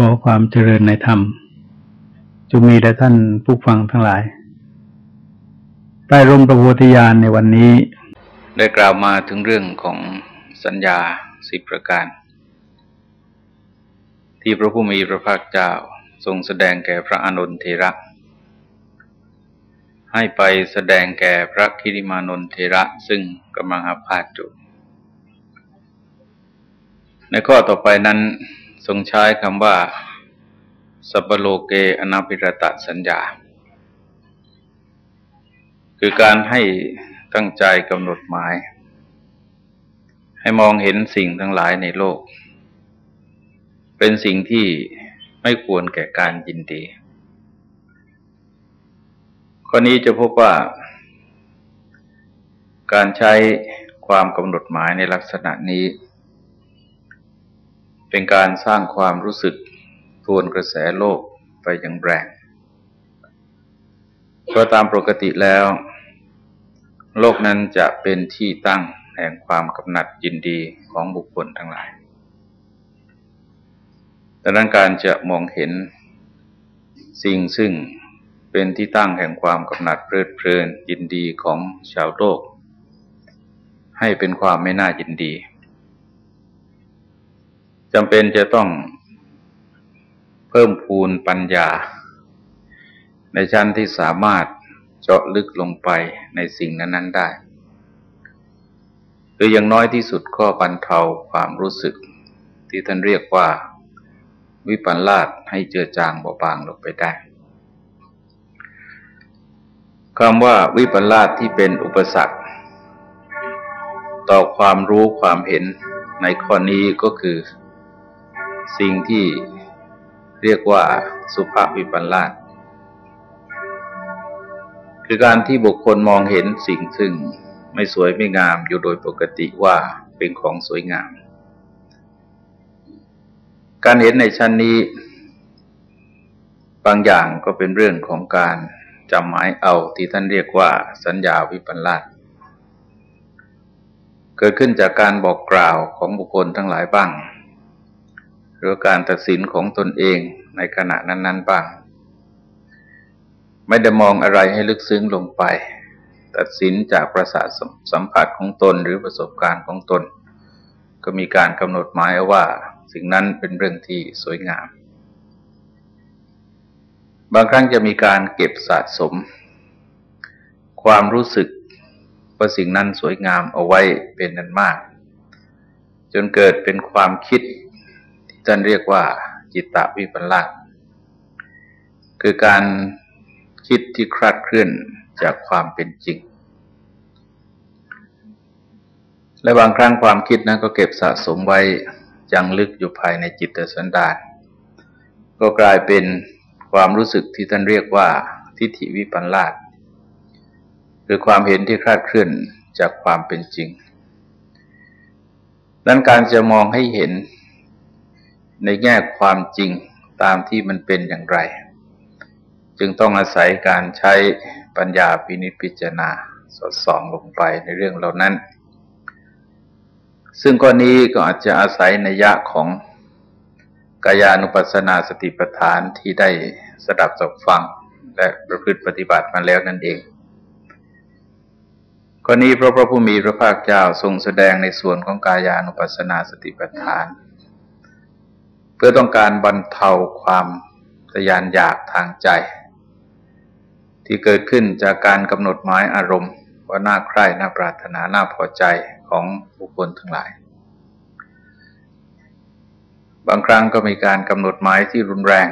ขอความเจริญในธรรมจงมีแด่ท่านผู้ฟังทั้งหลาย ใต้ร่มประโพธิญาณในวันนี้ ได้กล่าวมาถึงเรื่องของสัญญาสิบประการ ที่พระผู้มีพระภาคเจ้าทรงแสดงแก่พระอนุนเทระ ให้ไปแสดงแก่พระคิริมานนเทระซึ่งกำลังอาพาธอยู่ในข้อต่อไปนั้น ทรงใช้คำว่า สัพโลเกอนาภิรตะสัญญา คือการให้ตั้งใจกำหนดหมาย ให้มองเห็นสิ่งทั้งหลายในโลก เป็นสิ่งที่ไม่ควรแก่การยินดีข้อนี้จะพบว่า การใช้ความกำหนดหมายในลักษณะนี้ เป็นการสร้างความรู้สึกทวนกระแสโลกไปอย่างแรงเพราะตามปกติแล้ว โลกนั้นจะเป็นที่ตั้งแห่งความกำหนัดยินดีของบุคคลทั้งหลายดังนั้นการจะมองเห็นสิ่งซึ่งเป็นที่ตั้งแห่งความกำหนัดเพลิดเพลินยินดีของชาวโลก ให้เป็นความไม่น่ายินดี จำเป็นจะต้องเพิ่มพูนปัญญา ในชั้นที่สามารถเจาะลึกลงไปในสิ่งนั้น ๆ ได้หรืออย่างน้อยที่สุดก็บรรเทาความรู้สึก ที่ท่านเรียกว่า วิปัลลาดให้เจือจางเบาบางลงไปได้คำว่าวิปัลาดที่เป็นอุปสรรค ต่อความรู้ความเห็นในข้อนี้ก็คือ สิ่งที่เรียกว่าสุภาพวิปัลลาสคือการที่บุคคลมองเห็นสิ่งซึ่งไม่สวยไม่งามอยู่โดยปกติว่าเป็นของสวยงาม การเห็นในชั้นนี้ บางอย่างก็เป็นเรื่องของการจำหมายเอาที่ท่านเรียกว่าสัญญาวิปัลลาสเกิดขึ้นจากการบอกกล่าวของบุคคลทั้งหลายบ้าง รือการตัดสินของตนเองในขณะนั้น ๆ บ้าง ไม่ได้มองอะไรให้ลึกซึ้งลงไป ตัดสินจากประสาทสัมผัสของตนหรือประสบการณ์ของตน ก็มีการกำหนดหมายว่า สิ่งนั้นเป็นเรื่องที่สวยงาม บางครั้งจะมีการเก็บสะสม ความรู้สึกว่าสิ่งนั้นสวยงามเอาไว้เป็นนั้นมาก จนเกิดเป็นความคิด ท่านเรียกว่าจิตตวิปลาสคือการคิดที่คลาดเคลื่อนจากความเป็นจริง และบางครั้งความคิดนั้นก็เก็บสะสมไว้ยังลึกอยู่ภายในจิตสันดานก็กลายเป็นความรู้สึกที่ท่านเรียกว่าทิฏฐิวิปัลลาสคือความเห็นที่คลาดเคลื่อนจากความเป็นจริงดังการจะมองให้เห็น ในแง่ความจริงตามที่มันเป็นอย่างไร จึงต้องอาศัยการใช้ปัญญาพินิจพิจารณาสอดส่องลงไปในเรื่องเหล่านั้น ซึ่งก้อนี้ก็อาจจะอาศัยในยะของกายานุปัสสนาสติปัฏฐานที่ได้สดับสบฟังและประพฤติปฏิบัติมาแล้วนั่นเองก้อนี้พระพระผู้มีพระภาคเจ้าทรงแสดงในส่วนของกายานุปัสสนาสติปัฏฐาน เพื่อต้องการบรรเทาความทยานอยากทางใจ ที่เกิดขึ้นจากการกำหนดหมายอารมณ์ ว่าน่าใคร่น่าปรารถนาน่าพอใจของบุคคลทั้งหลาย บางครั้งก็มีการกำหนดหมายที่รุนแรง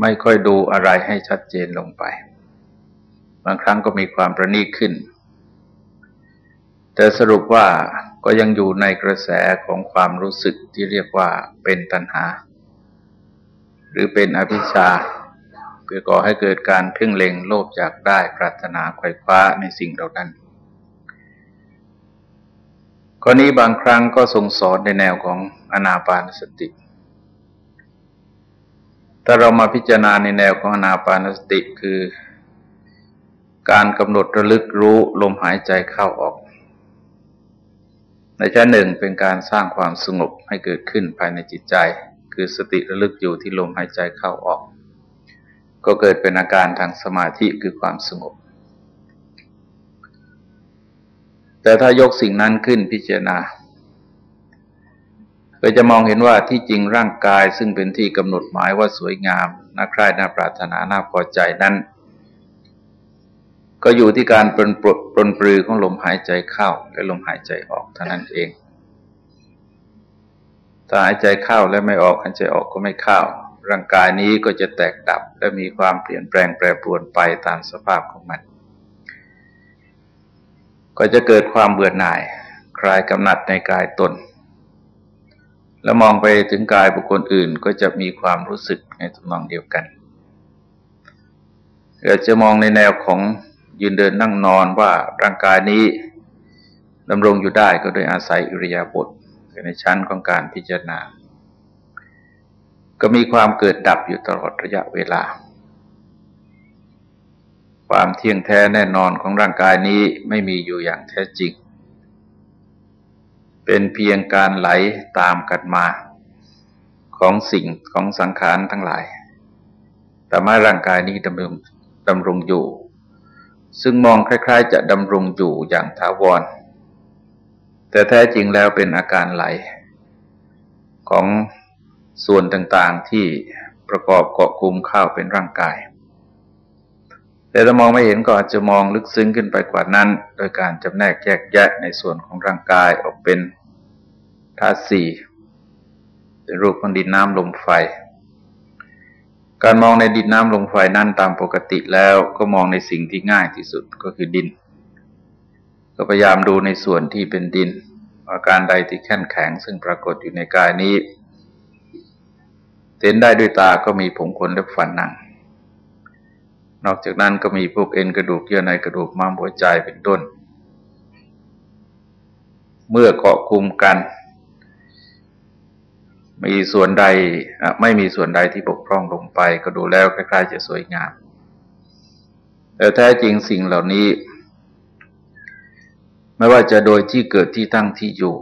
ไม่ค่อยดูอะไรให้ชัดเจนลงไป บางครั้งก็มีความประณีตขึ้น แต่สรุปว่า ก็ยังอยู่ในกระแสของความรู้สึกที่เรียกว่าเป็นตัณหา หรือเป็นอภิชาเพื่อก่อให้เกิดการเพ่งเล็งโลภอยากได้ปรารถนาไขว่คว้าในสิ่งเหล่านั้นข้อนี้บางครั้งก็ทรงสอนในแนวของอนาปานสติถ้าเรามาพิจารณาในแนวของอนาปานสติคือ การกำหนดระลึกรู้ลมหายใจเข้าออก ในชั้นหนึ่งเป็นการสร้างความสงบให้เกิดขึ้นภายในจิตใจ คือสติระลึกอยู่ที่ลมหายใจเข้าออก ก็เกิดเป็นอาการทางสมาธิคือความสงบ แต่ถ้ายกสิ่งนั้นขึ้นพิจารณาก็จะมองเห็นว่าที่จริงร่างกายซึ่งเป็นที่กำหนดหมายว่าสวยงามน่าใคร่น่าปรารถนาน่าพอใจนั้น ก็อยู่ที่การปรนปรนปรือของลมหายใจเข้า และลมหายใจออกเท่านั้นเอง ถ้าหายใจเข้าและไม่ออกหายใจออกก็ไม่เข้า ร่างกายนี้ก็จะแตกดับและมีความเปลี่ยนแปลงแปรปรวนไปตามสภาพของมัน ก็จะเกิดความเบื่อหน่ายคลายกำหนัดในกายตน แล้วมองไปถึงกายบุคคลอื่นก็จะมีความรู้สึกในตำนองเดียวกันเราจะมองในแนวของ ยืนเดินนั่งนอนว่าร่างกายนี้ดำรงอยู่ได้ก็โดยอาศัยอิริยาบถในชั้นของการพิจารณา ก็มีความเกิดดับอยู่ตลอดระยะเวลา ความเที่ยงแท้แน่นอนของร่างกายนี้ไม่มีอยู่อย่างแท้จริง เป็นเพียงการไหลตามกันมา ของสิ่งของสังขารทั้งหลายแต่ม่ร่างกายนี้ดำรงดำรงอยู่ ซึ่งมองคล้าย ๆ จะดำรงอยู่อย่างถาวร แต่แท้จริงแล้วเป็นอาการไหล ของส่วนต่างๆที่ประกอบเกาะกลุ่มเข้าเป็นร่างกาย แต่ถ้ามองไม่เห็นก็อาจจะมองลึกซึ้งขึ้นไปกว่านั้น โดยการจำแนกแยกแยะในส่วนของร่างกายออกเป็นธาตุสี่เป็นรูปของดินน้ำลมไฟ การมองในดินน้ำลมไฟนั่นตามปกติแล้วก็มองในสิ่งที่ง่ายที่สุดก็คือดิน ก็พยายามดูในส่วนที่เป็นดิน อาการใดที่แข็งแข็งซึ่งปรากฏอยู่ในกายนี้เห็นได้ด้วยตาก็มีผมขนและฟันหนัง นอกจากนั้นก็มีพวกเอ็นกระดูกเยื่อในกระดูกม้ามหัวใจเป็นต้น เมื่อเกาะคุมกัน มีส่วนใดไม่มีส่วนใดที่บกพร่องลงไป ก็ดูแล้วคล้ายๆจะสวยงาม แต่แท้จริงสิ่งเหล่านี้ ไม่ว่าจะโดยที่เกิดที่ตั้งที่อยู่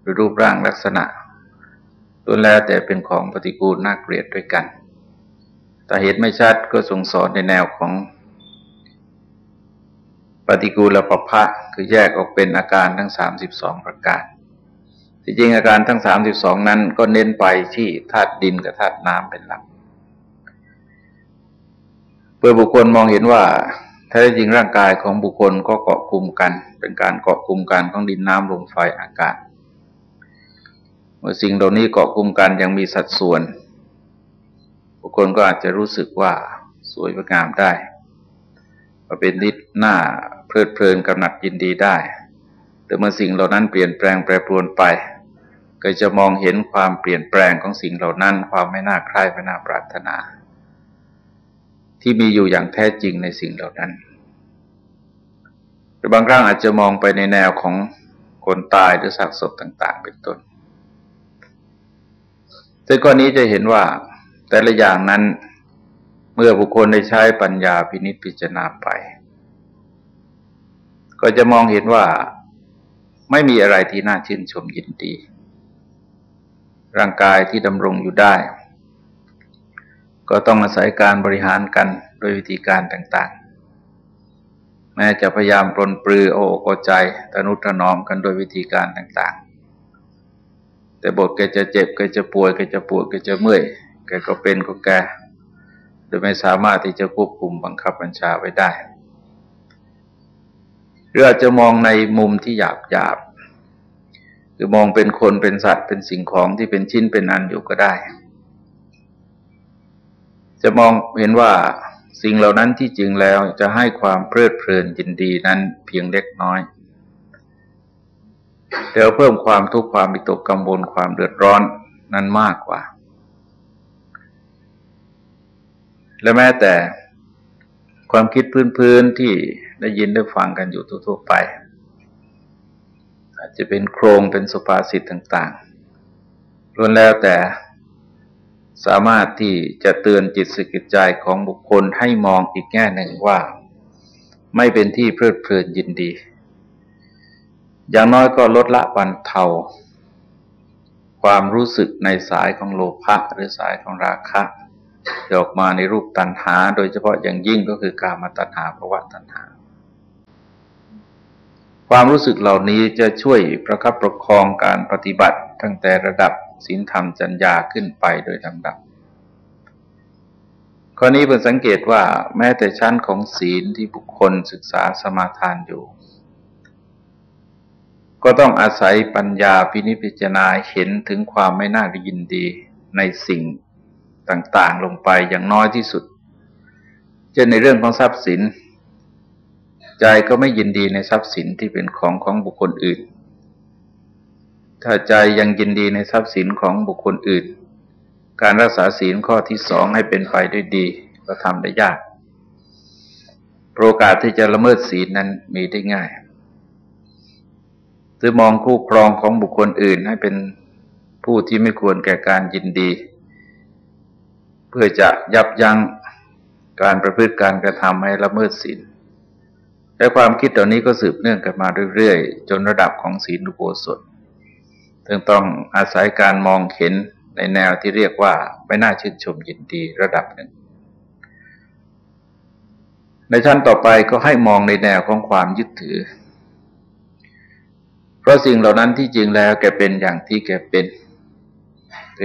หรือรูปร่างลักษณะล้วนแล้วแต่เป็นของปฏิกูลน่าเกลียดด้วยกัน แต่เหตุไม่ชัดก็ทรงสอนในแนวของปฏิกูลปภะคือแยกออกเป็นอาการทั้งสามสิบสองประการ ที่จริงอาการทั้งสามสิบสองนั้นก็เน้นไปที่ธาตุดินกับธาตุน้ำเป็นหลักเพื่อบุคคลมองเห็นว่าแท้จริงร่างกายของบุคคลก็เกาะกลุ่มกัน เป็นการเกาะกลุ่มกันของดินน้ำลมไฟอากาศเมื่อสิ่งเหล่านี้เกาะกลุ่มกันยังมีสัดส่วน บุคคลก็อาจจะรู้สึกว่าสวยงามได้ว่าเป็นนิดหน้าเพลิดเพลินกำหนัดยินดีได้ แต่เมื่อสิ่งเหล่านั้นเปลี่ยนแปลงแปรปรวนไป ก็จะมองเห็นความเปลี่ยนแปลงของสิ่งเหล่านั้น ความไม่น่าใคร่ไม่น่าปรารถนา ที่มีอยู่อย่างแท้จริงในสิ่งเหล่านั้นหรือบางครั้งอาจจะมองไปในแนวของคนตายหรือสัตว์ศพต่าง ๆ เป็นต้นซึ่งก้อนนี้จะเห็นว่าแต่ละอย่างนั้นเมื่อบุคคลได้ใช้ปัญญาพินิจพิจารณาไป ก็จะมองเห็นว่าไม่มีอะไรที่น่าชื่นชมยินดี ร่างกายที่ดำรงอยู่ได้ ก็ต้องอาศัยการบริหารกันโดยวิธีการต่างๆ แม้จะพยายามปลนปลือโอ้โอใจตนุถนอมกันโดยวิธีการต่างๆ แต่บทแกจะเจ็บแกจะป่วยแกจะปวดแกจะเมื่อยแกก็เป็นก็แกโดยไม่สามารถที่จะควบคุมบังคับบัญชาไว้ได้หรืออาจจะมองในมุมที่หยาบหยาบ คือมองเป็นคนเป็นสัตว์เป็นสิ่งของที่เป็นชิ้นเป็นอันอยู่ก็ได้ จะมองเห็นว่าสิ่งเหล่านั้นที่จริงแล้วจะให้ความเพลิดเพลินยินดีนั้นเพียงเล็กน้อยแต่เพิ่มความทุกข์ความมิตกกังวลความเดือดร้อนนั้นมากกว่า และแม้แต่ความคิดพื้นๆที่ได้ยินได้ฟังกันอยู่ทั่วๆไป อาจจะเป็นโครงเป็นสุภาษิตต่างๆล้วนแล้วแต่สามารถที่จะเตือนจิตสกิจใจของบุคคลให้มองอีกแง่หนึ่งว่า ไม่เป็นที่เพลิดเพลินยินดี อย่างน้อยก็ลดละวันเทา ความรู้สึกในสายของโลภะหรือสายของราคะออกมาในรูปตัณหา โดยเฉพาะอย่างยิ่งก็คือการมาตัณหาภาวะตัณหา ความรู้สึกเหล่านี้จะช่วยประคับประคองการปฏิบัติตั้งแต่ระดับศีลธรรมจัญญาขึ้นไปโดยลำดับข้อนี้เพิ่งสังเกตว่าแม้แต่ชั้นของศีลที่บุคคลศึกษาสมาทานอยู่ ก็ต้องอาศัยปัญญาพินิจพิจารณาเห็นถึงความไม่น่ายินดีในสิ่งต่างๆลงไปอย่างน้อยที่สุดเช่นในเรื่องของทรัพย์สิน ใจก็ไม่ยินดีในทรัพย์สินที่เป็นของของบุคคลอื่น ถ้าใจยังยินดีในทรัพย์สินของบุคคลอื่น การรักษาศีลข้อที่สองให้เป็นไปด้วยดีก็ทำได้ยากโอกาสที่จะละเมิดศีลนั้นมีได้ง่ายหรือมองคู่ครองของบุคคลอื่นให้เป็นผู้ที่ไม่ควรแก่การยินดี เพื่อจะยับยั้งการประพฤติการกระทำให้ละเมิดศีล และความคิดเหล่านี้ก็สืบเนื่องกันมาเรื่อยๆ จนระดับของศีลุโบสถจึงต้องอาศัยการมองเห็นในแนวที่เรียกว่าไม่น่าชื่นชมยินดีระดับหนึ่ง ในชั้นต่อไปก็ให้มองในแนวของความยึดถือ เพราะสิ่งเหล่านั้นที่จริงแล้วแกเป็นอย่างที่แกเป็น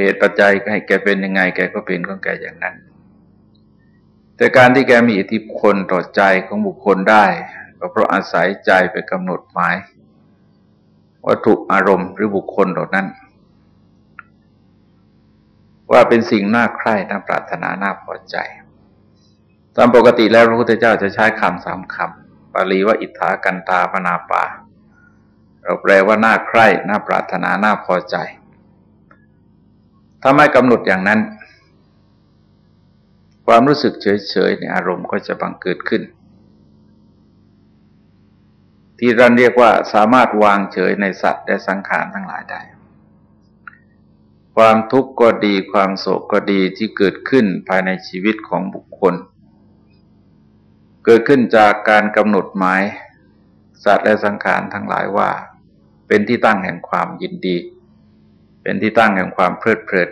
เหตุปัจจัยให้แกเป็นยังไง แกก็เป็นของแกอย่างนั้น แต่การที่แกมีอิทธิพลต่อใจของบุคคลได้ ก็เพราะอาศัยใจไปกำหนดหมาย วัตถุอารมณ์หรือบุคคลเหล่านั้น ว่าเป็นสิ่งน่าใคร่น่าปรารถนาน่าพอใจ ตามปกติแล้วพระพุทธเจ้าจะใช้คำสามคำ บาลีว่าอิทธากันตาปนาปา เราแปลว่าน่าใคร่น่าปรารถนาน่าพอใจ ถ้าไม่กำหนดอย่างนั้นความรู้สึกเฉยๆในอารมณ์ก็จะบังเกิดขึ้น ที่เราเรียกว่าสามารถวางเฉยในสัตว์และสังขารทั้งหลายได้ ความทุกข์ก็ดีความโศกก็ดีที่เกิดขึ้นภายในชีวิตของบุคคล เกิดขึ้นจากการกำหนดหมายสัตว์และสังขารทั้งหลายว่า เป็นที่ตั้งแห่งความยินดี เป็นที่ตั้งแห่งความเพลิดเพลิน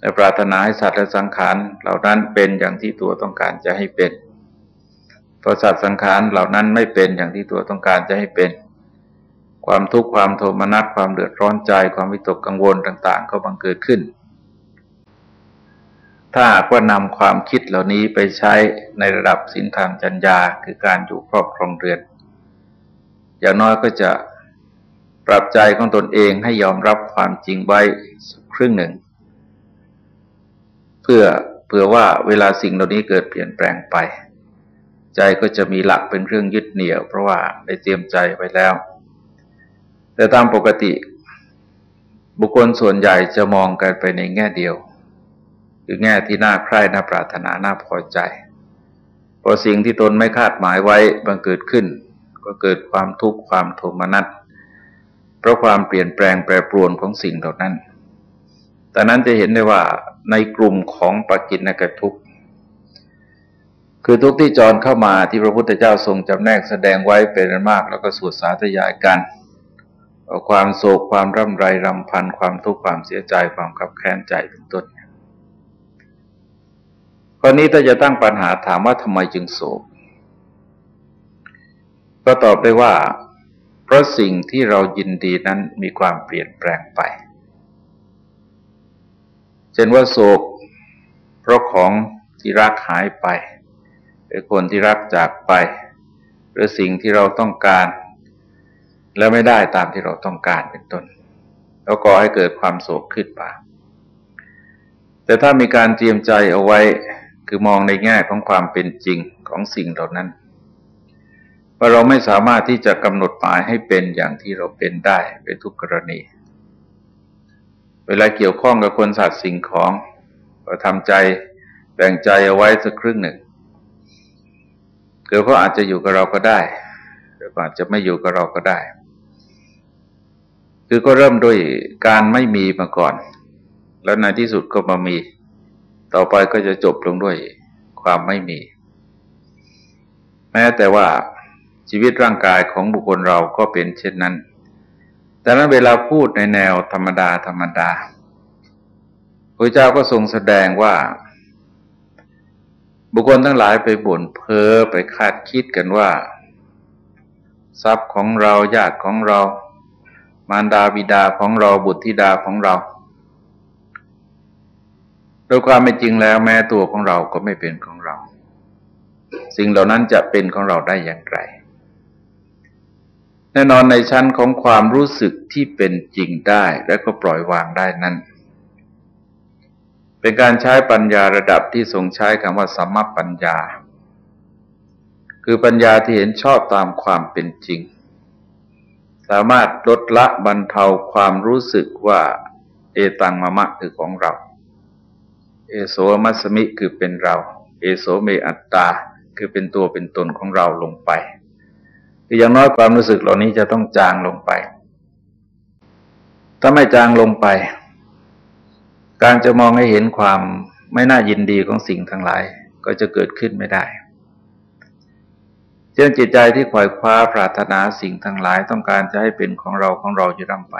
และปรารถนาให้สัตว์และสังขารเหล่านั้นเป็นอย่างที่ตัวต้องการจะให้เป็น พอสัตว์สังขารเหล่านั้นไม่เป็นอย่างที่ตัวต้องการจะให้เป็น ความทุกข์ความโทมนัสความเดือดร้อนใจความวิตกกังวลต่าง ๆ ก็บังเกิดขึ้น ถ้ากว่านำความคิดเหล่านี้ไปใช้ในระดับสินธรรมจัญญาคือการอยู่ครอบครองเรือน อย่างน้อยก็จะปรับใจของตนเองให้ยอมรับความจริงไว้ครึ่งหนึ่ง เพื่อเพื่อว่าเวลาสิ่งเหล่านี้เกิดเปลี่ยนแปลงไป ใจก็จะมีหลักเป็นเครื่องยึดเหนี่ยว เพราะว่าได้เตรียมใจไว้แล้ว แต่ตามปกติ บุคคลส่วนใหญ่จะมองกันไปในแง่เดียว คือแง่ที่น่าใคร่น่าปรารถนาน่าพอใจพอสิ่งที่ตนไม่คาดหมายไว้บังเกิดขึ้น ก็เกิดความทุกข์ความโทมนัสเพราะความเปลี่ยนแปลงแปรปรวนของสิ่งเหล่านั้นแต่นั้นจะเห็นได้ว่าในกลุ่มของปัจจินกทุกข์ คือทุกที่จรเข้ามาที่พระพุทธเจ้าทรงจำแนกแสดงไว้เป็นมาก แล้วก็สวดสาธยายกันความโศกความร่ำไรรำพัน ความทุกข์ความเสียใจความขับแค้นใจเป็นต้นข้อนี้ถ้าจะตั้งปัญหาถามว่าทำไมจึงโศก ก็ตอบได้ว่า เพราะสิ่งที่เรายินดีนั้นมีความเปลี่ยนแปลงไปเช่นว่าโศก เพราะของที่รักหายไป หรือคนที่รักจากไป หรือสิ่งที่เราต้องการ แล้วไม่ได้ตามที่เราต้องการเป็นต้น แล้วก็ให้เกิดความโศกขึ้นมาแต่ถ้ามีการเตรียมใจเอาไว้คือมองในแง่ของความเป็นจริงของสิ่งเหล่านั้นว่าเราไม่สามารถที่จะกำหนดหมายให้เป็นอย่างที่เราเป็นได้เป็นทุกกรณี เวลาเกี่ยวข้องกับคนสัตว์สิ่งของ ก็ทำใจแบ่งใจเอาไว้สักครึ่งหนึ่ง เกิดเขาอาจจะอยู่กับเราก็ได้หรืออาจจะไม่อยู่กับเราก็ได้ คือก็เริ่มด้วยการไม่มีมาก่อน แล้วในที่สุดก็มามี ต่อไปก็จะจบลงด้วยความไม่มี แม้แต่ว่าชีวิตร่างกายของบุคคลเราก็เป็นเช่นนั้น แต่นั้นเวลาพูดในแนวธรรมดาธรรมดาพระเจ้าก็ทรงแสดงว่า บุคคลทั้งหลายไปบ่นเพ้อไปคาดคิดกันว่า ทรัพย์ของเราญาติของเรา มารดาบิดาของเราบุตรธิดาของเรา โดยความเป็นจริงแล้วแม้ตัวของเราก็ไม่เป็นของเรา สิ่งเหล่านั้นจะเป็นของเราได้อย่างไร แน่นอนในชั้นของความรู้สึกที่เป็นจริงได้และก็ปล่อยวางได้นั้น เป็นการใช้ปัญญาระดับที่ทรงใช้คำว่าสัมมปัญญา คือปัญญาที่เห็นชอบตามความเป็นจริง สามารถลดละบรรเทาความรู้สึกว่าเอตังมะมะคือของเรา เอโสมัสมิคือเป็นเรา เอโสเมอัตตาคือเป็นตัวเป็นตนของเราลงไปคืออย่างน้อยความรู้สึกเหล่านี้จะต้องจางลงไป ถ้าไม่จางลงไป การจะมองให้เห็นความไม่น่ายินดีของสิ่งทั้งหลายก็จะเกิดขึ้นไม่ได้เช่นจิตใจที่ขวายคว้าปรารถนาสิ่งทั้งหลายต้องการจะให้เป็นของเราของเราจะร่ำไป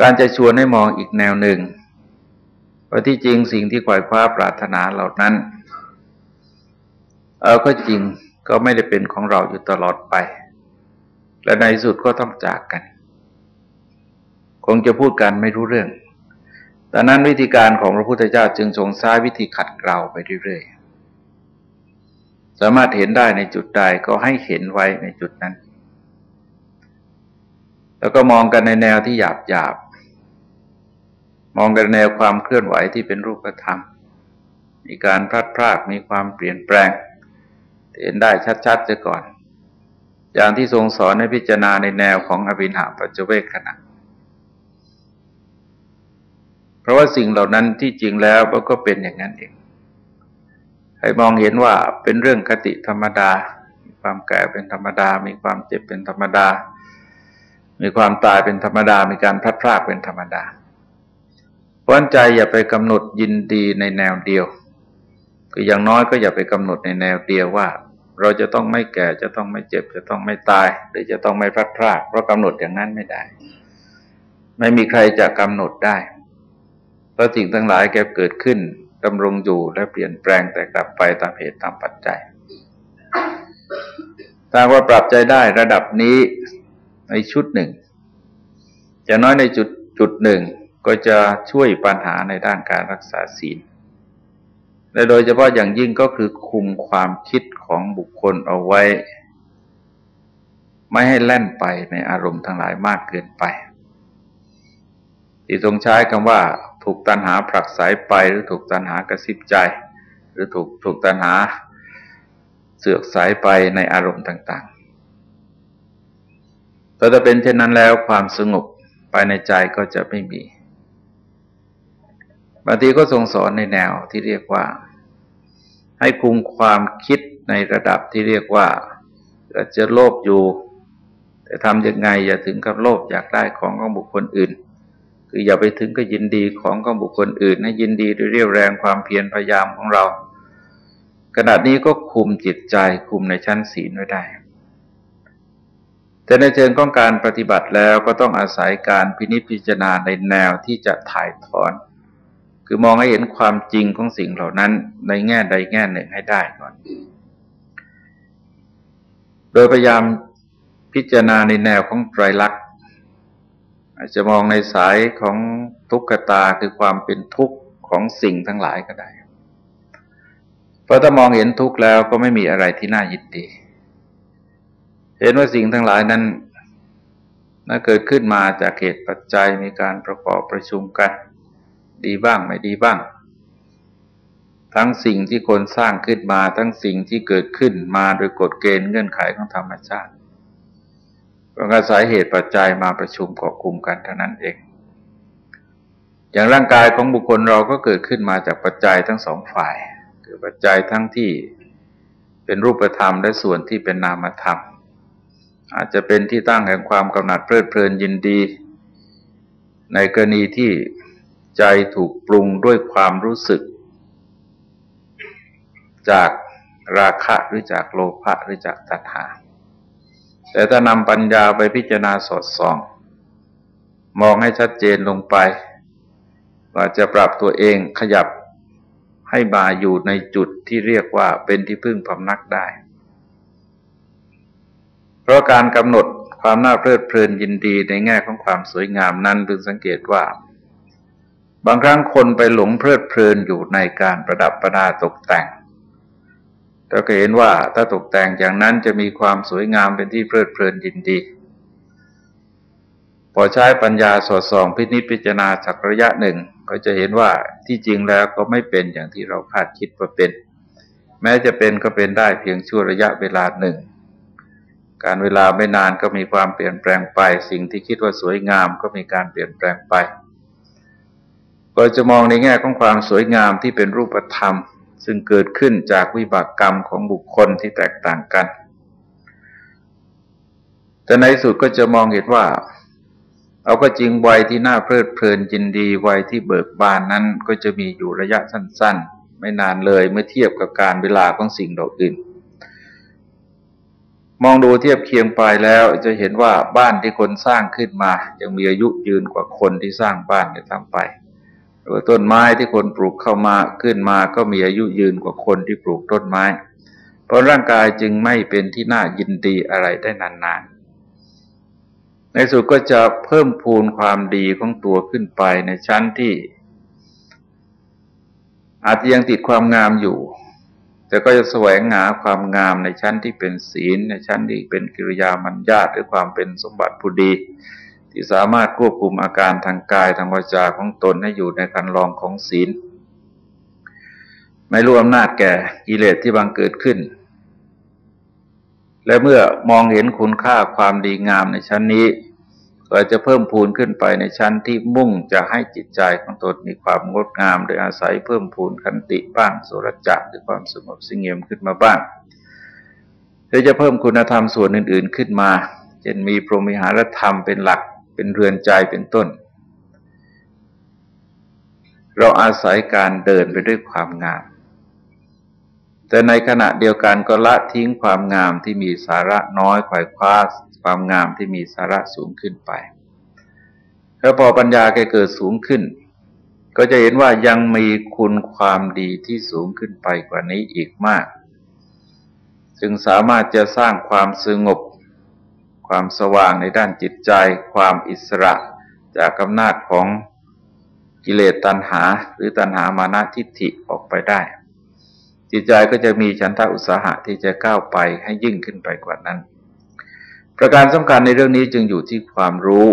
การจะชวนให้มองอีกแนวหนึ่งว่าที่จริงสิ่งที่ขวายคว้าปรารถนาเหล่านั้นเออก็จริงก็ไม่ได้เป็นของเราอยู่ตลอดไป และในสุดก็ต้องจากกัน คงจะพูดกันไม่รู้เรื่องดังนั้นวิธีการของพระพุทธเจ้าจึงทรงใช้วิธีขัดเกลาไปเรื่อยๆ สามารถเห็นได้ในจุดใดก็ให้เห็นไว้ในจุดนั้น แล้วก็มองกันในแนวที่หยาบหยาบ มองกันแนวความเคลื่อนไหวที่เป็นรูปธรรม มีการพลัดพรากมีความเปลี่ยนแปลง เห็นได้ชัดๆจะก่อน อย่างที่ทรงสอนให้พิจารณาในแนวของอภินหาปัจเจเวกขณะ เพราะว่าสิ่งเหล่านั้นที่จริงแล้วมันก็เป็นอย่างนั้นเองให้มองเห็นว่าเป็นเรื่องคติธรรมดา มีความแก่เป็นธรรมดา มีความเจ็บเป็นธรรมดา มีความตายเป็นธรรมดา มีการพลัดพรากเป็นธรรมดาเพราะใจอย่าไปกำหนดยินดีในแนวเดียว คืออย่างน้อยก็อย่าไปกำหนดในแนวเดียวว่า เราจะต้องไม่แก่จะต้องไม่เจ็บ จะต้องไม่ตาย หรือจะต้องไม่พลัดพราก เพราะกำหนดอย่างนั้นไม่ได้ ไม่มีใครจะกำหนดได้ ราะสิ่งทั้งหลายแกเกิดขึ้นดำรงอยู่และเปลี่ยนแปลงแต่กลับไปตามเหตุตามปัจจัยถ้าว่าปรับใจได้ระดับนี้ในชุดหนึ่งจะน้อยในจุดจุดหนึ่งก็จะช่วยปัญหาในด้านการรักษาศีล และโดยเฉพาะอย่างยิ่งก็คือคุมความคิดของบุคคลเอาไว้ ไม่ให้แล่นไปในอารมณ์ทั้งหลายมากเกินไป ที่ทรงใช้คำว่า ถูกตันหาผลักสายไปหรือถูกตันหากระซิบใจ หรือถูกถูกตันหาเสือกสายไปในอารมณ์ต่างๆถ้าจะเป็นเช่นนั้นแล้วความสงบภายในใจก็จะไม่มีบางทีก็ทรงสอนในแนวที่เรียกว่า ให้คุมความคิดในระดับที่เรียกว่าจะโลภอยู่ แต่ทำยังไงอย่าถึงกับโลภอยากได้ของของบุคคลอื่น คืออย่าไปถึงก็ยินดีของของบุคคลอื่นให้ยินดีด้วยเรียวแรงความเพียรพยายามของเราขณะนี้ก็คุมจิตใจคุมในชั้นศีลไว้ได้ แต่ในเชิงของการปฏิบัติแล้วก็ต้องอาศัยการพินิจพิจารณาในแนวที่จะถ่ายถอน คือมองให้เห็นความจริงของสิ่งเหล่านั้นในแง่ใดแง่หนึ่งให้ได้ก่อน โดยพยายามพิจารณาในแนวของไตรลักษณ์ อาจจะมองในสายของทุกขตาคือความเป็นทุกข์ของสิ่งทั้งหลายก็ได้ เพราะถ้ามองเห็นทุกข์แล้วก็ไม่มีอะไรที่น่ายินดี เห็นว่าสิ่งทั้งหลายนั้นน่าเกิดขึ้นมาจากเหตุปัจจัยมีการประกอบประชุมกัน ดีบ้างไม่ดีบ้าง ทั้งสิ่งที่คนสร้างขึ้นมาทั้งสิ่งที่เกิดขึ้นมาโดยกฎเกณฑ์เงื่อนไขของธรรมชาติ ก็อาศัยเหตุปัจจัยมาประชุมกอบคุมกันเท่านั้นเอง อย่างร่างกายของบุคคลเราก็เกิดขึ้นมาจากปัจจัยทั้งสองฝ่ายคือปัจจัยทั้งที่เป็นรูปธรรมและส่วนที่เป็นนามธรรม อาจจะเป็นที่ตั้งแห่งความกำหนัดเพลิดเพลินยินดี ในกรณีที่ใจถูกปรุงด้วยความรู้สึก จากราคะหรือจากโลภะหรือจากตัณหา แต่ถ้านำปัญญาไปพิจารณาสอดส่อง มองให้ชัดเจนลงไป ว่าจะปรับตัวเองขยับให้มาอยู่ในจุดที่เรียกว่าเป็นที่พึ่งพำนักได้ เพราะการกำหนดความน่าเพลิดเพลินยินดีในแง่ของความสวยงามนั้นพึงสังเกตว่า บางครั้งคนไปหลงเพลิดเพลินอยู่ในการประดับประดาตกแต่ง เราก็เห็นว่าถ้าตกแต่งอย่างนั้นจะมีความสวยงามเป็นที่เพลิดเพลินยินดี พอใช้ปัญญาสอดส่องพินิจพิจารณาสักระยะหนึ่ง ก็จะเห็นว่าที่จริงแล้วก็ไม่เป็นอย่างที่เราคาดคิดว่าเป็น แม้จะเป็นก็เป็นได้เพียงชั่วระยะเวลาหนึ่ง การเวลาไม่นานก็มีความเปลี่ยนแปลงไป สิ่งที่คิดว่าสวยงามก็มีการเปลี่ยนแปลงไป ก็จะมองในแง่ของความสวยงามที่เป็นรูปธรรม ซึ่งเกิดขึ้นจากวิบากกรรมของบุคคลที่แตกต่างกัน แต่ในสุดก็จะมองเห็นว่า เอาก็จริงวัยที่น่าเพลิดเพลินยินดีวัยที่เบิกบานนั้นก็จะมีอยู่ระยะสั้น ๆ ไม่นานเลยเมื่อเทียบกับการเวลาของสิ่งดอกอื่น มองดูเทียบเคียงไปแล้วจะเห็นว่าบ้านที่คนสร้างขึ้นมายังมีอายุยืนกว่าคนที่สร้างบ้านเนี่ยทั้งไป หรือต้นไม้ที่คนปลูกเข้ามาขึ้นมาก็มีอายุยืนกว่าคนที่ปลูกต้นไม้ เพราะร่างกายจึงไม่เป็นที่น่ายินดีอะไรได้นานๆ ในสุดก็จะเพิ่มพูนความดีของตัวขึ้นไปในชั้นที่ อาจจะยังติดความงามอยู่ แต่ก็จะแสวงหาความงามในชั้นที่เป็นศีล ในชั้นที่เป็นกิริยามัญญาตหรือความเป็นสมบัติผู้ดี ที่สามารถควบคุมอาการทางกายทางวาจาของตนให้อยู่ในการลองของศีล ไม่รู้อำนาจแก่กิเลสที่บังเกิดขึ้น และเมื่อมองเห็นคุณค่าความดีงามในชั้นนี้ ก็จะเพิ่มพูนขึ้นไปในชั้นที่มุ่งจะให้จิตใจของตนมีความงดงาม โดยอาศัยเพิ่มพูนคันติบ้างสุรจักหรือความสงบสงเงียมขึ้นมาบ้างหรือจะเพิ่มคุณธรรมส่วนอื่น ๆขึ้นมาเช่นมีพรหมิหารธรรมเป็นหลัก เป็นเรือนใจเป็นต้น เราอาศัยการเดินไปด้วยความงาม แต่ในขณะเดียวกันก็ละทิ้งความงามที่มีสาระน้อยควายคว้าความงามที่มีสาระสูงขึ้นไป แล้วพอปัญญาแกเกิดสูงขึ้น ก็จะเห็นว่ายังมีคุณความดีที่สูงขึ้นไปกว่านี้อีกมาก จึงสามารถจะสร้างความสงบ ความสว่างในด้านจิตใจ ความอิสระจากอำนาจของกิเลสตัณหา หรือตัณหามานะทิฏฐิออกไปได้ จิตใจก็จะมีฉันทะอุตสาหะที่จะก้าวไปให้ยิ่งขึ้นไปกว่านั้น ประการสำคัญในเรื่องนี้จึงอยู่ที่ความรู้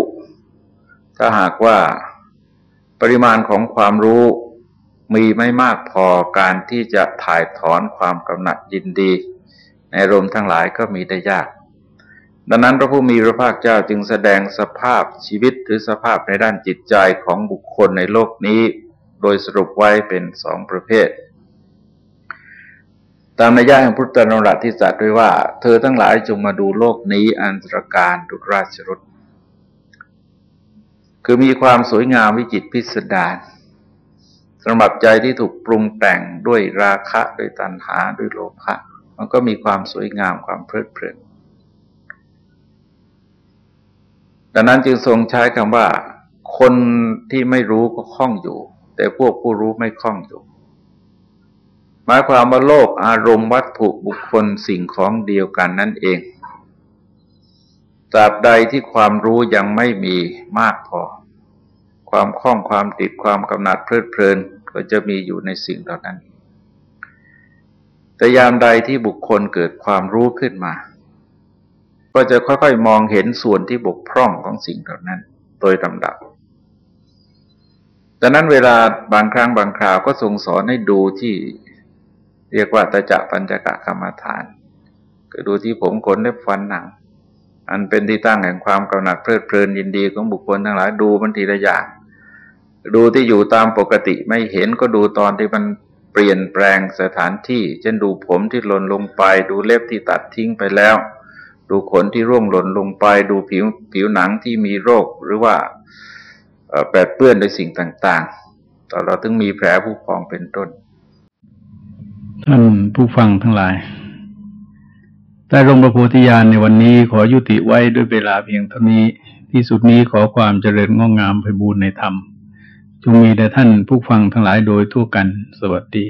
ถ้าหากว่าปริมาณของความรู้มีไม่มากพอการที่จะถ่ายถอนความกำหนัดยินดี ในรมทั้งหลายก็มีได้ยาก ดังนั้นพระผู้มีพระภาคเจ้าจึงแสดงสภาพชีวิตหรือสภาพในด้านจิตใจของบุคคลในโลกนี้ โดยสรุปไว้เป็นสองประเภท ตามนัยยะแห่งพุทธนรัตที่จัดด้วยว่า เธอทั้งหลายจงมาดูโลกนี้อันตรการดุจราชรถคือมีความสวยงามวิจิตพิสดารสำหรับใจที่ถูกปรุงแต่งด้วยราคะด้วยตัณหาด้วยโลภะมันก็มีความสวยงามความเพลิดเพลิน ดังนั้นจึงทรงใช้คำว่า คนที่ไม่รู้ก็คล่องอยู่ แต่พวกผู้รู้ไม่คล่องอยู่ หมายความว่าโลกอารมณ์วัตถุบุคคลสิ่งของเดียวกันนั่นเองตราบใดที่ความรู้ยังไม่มีมากพอ ความคล่องความติดความกำหนัดเพลิดเพลินก็จะมีอยู่ในสิ่งเหล่านั้น แต่ยามใดที่บุคคลเกิดความรู้ขึ้นมา ก็จะค่อยๆ มองเห็นส่วนที่บกพร่องของสิ่งเหล่านั้น โดยลำดับดังนั้นเวลาบางครั้งบางคราวก็ทรงสอนให้ดูที่เรียกว่าตะจะปัญจกะกรรมฐาน ก็ดูที่ผมขนเล็บฟันหนัง อันเป็นที่ตั้งแห่งความกำหนัดเพลิดเพลินยินดีของบุคคลทั้งหลายดูมันทีละอย่างดูที่อยู่ตามปกติไม่เห็นก็ดูตอนที่มันเปลี่ยนแปลงสถานที่ เช่นดูผมที่หล่นลงไป ดูเล็บที่ตัดทิ้งไปแล้ว ดูขนที่ร่วงหล่นลงไป ดูผิวผิวหนังที่มีโรคหรือว่าแปดเปื้อนด้วยสิ่งต่างๆ ต่อเราถึงมีแผลผู้พองเป็นต้น ท่านผู้ฟังทั้งหลายแต่ลงประโพธิญาณในวันนี้ขอยุติไว้ด้วยเวลาเพียงเท่านี้ ที่สุดนี้ขอความเจริญงอกงามไปบูรณนธรรมจงมีแด่ท่านผู้ฟังทั้งหลายโดยทั่วกัน สวัสดี